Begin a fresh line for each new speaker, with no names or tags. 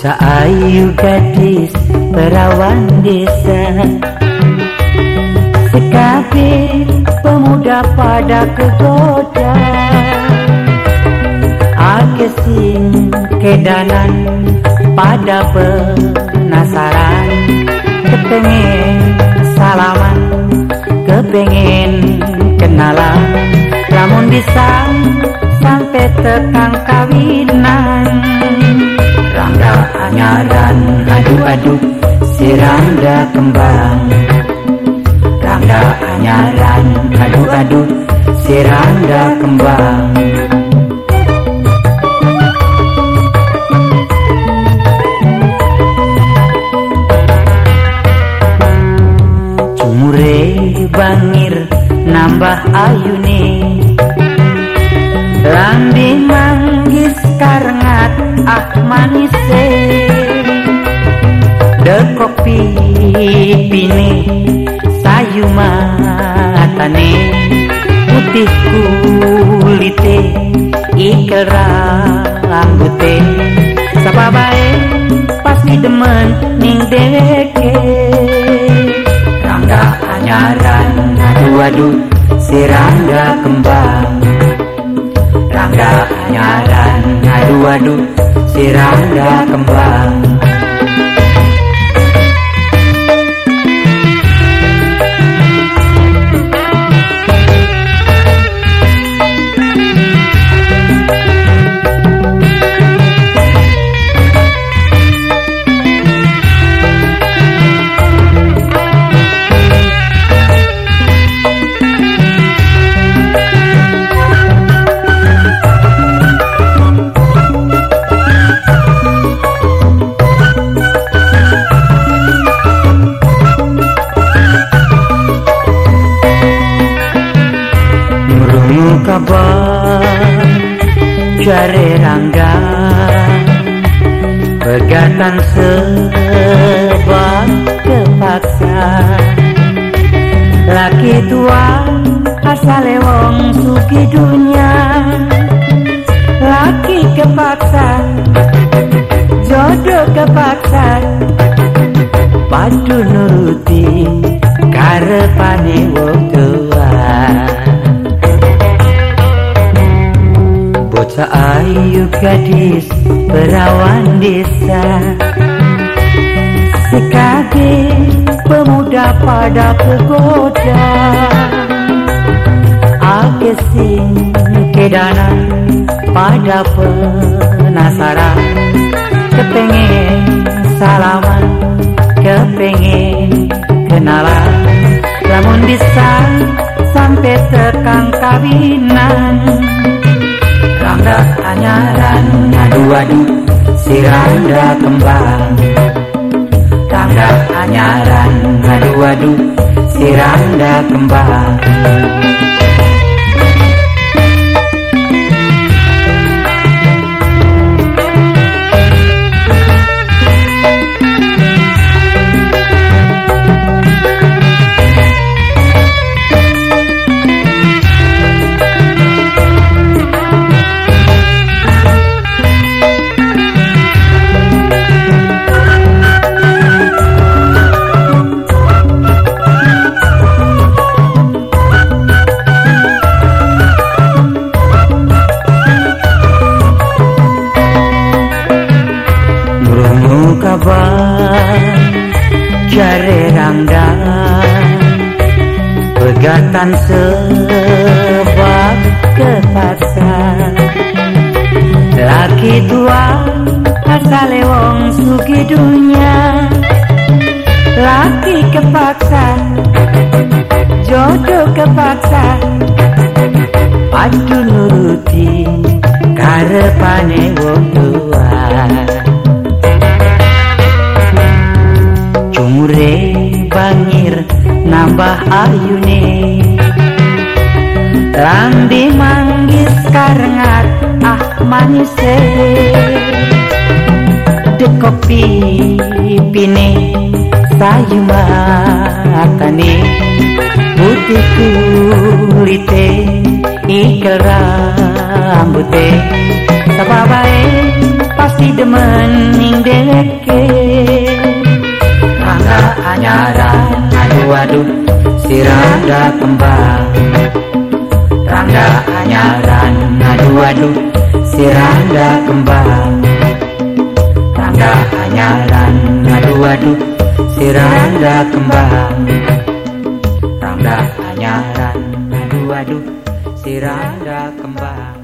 Ayu gadis perawan desa. Sekabe pemuda pada kegoda. Akesin kedanan pada penasaran. Kepengen salaman Kepengen kenalan. Namun bisa sampai tekang Rangga anyaran adu-adu Siranda kembang. Rangga anyaran adu-adu Siranda kembang. Cumure bangir nambah ayune. Lambi manggis karengat ah manise De kopi pine sayu matane Putih kulite ikel rambute Sapa bae pasti demen ning deke. Rangga anyaran adu-adu si Rangga kembang. Rangga anyaran adu-adu si Rangga kembang Kabar Jare rangga Pegatan sebab kepaksa. Laki tua asal wong suki dunia. Laki kepaksa Jodoh kepaksa. Padu nuruti Karepane wong Bocah ayu gadis perawan desa. Sekabe pemuda pada kegoda Akesin kedana pada penasaran. Kepengen salaman Kepengen kenalan. Namun bisa sampai tekang kawinan Rangga anyaran adu-adu si Rangga kembang. Rangga anyaran adu-adu si Rangga kembang Pegatan sebab kepaksa. Laki tua asal wong sugi dunia. Laki kepaksa Jodoh kepaksa Padu nuruti Karepane wong tua. Cumure bangir nambah ayune Lambi manggis karengat ah manise De kopi pine sayu matane. Putih kulite ikel rambute. Sapa bae pas masih demen ning deke.
Rangga anyaran aduh aduh si Rangga kembang Rangga anyaran aduh aduh si Rangga kembang. Rangga anyaran aduh aduh si Rangga kembang. Rangga anyaran aduh aduh si Rangga kembang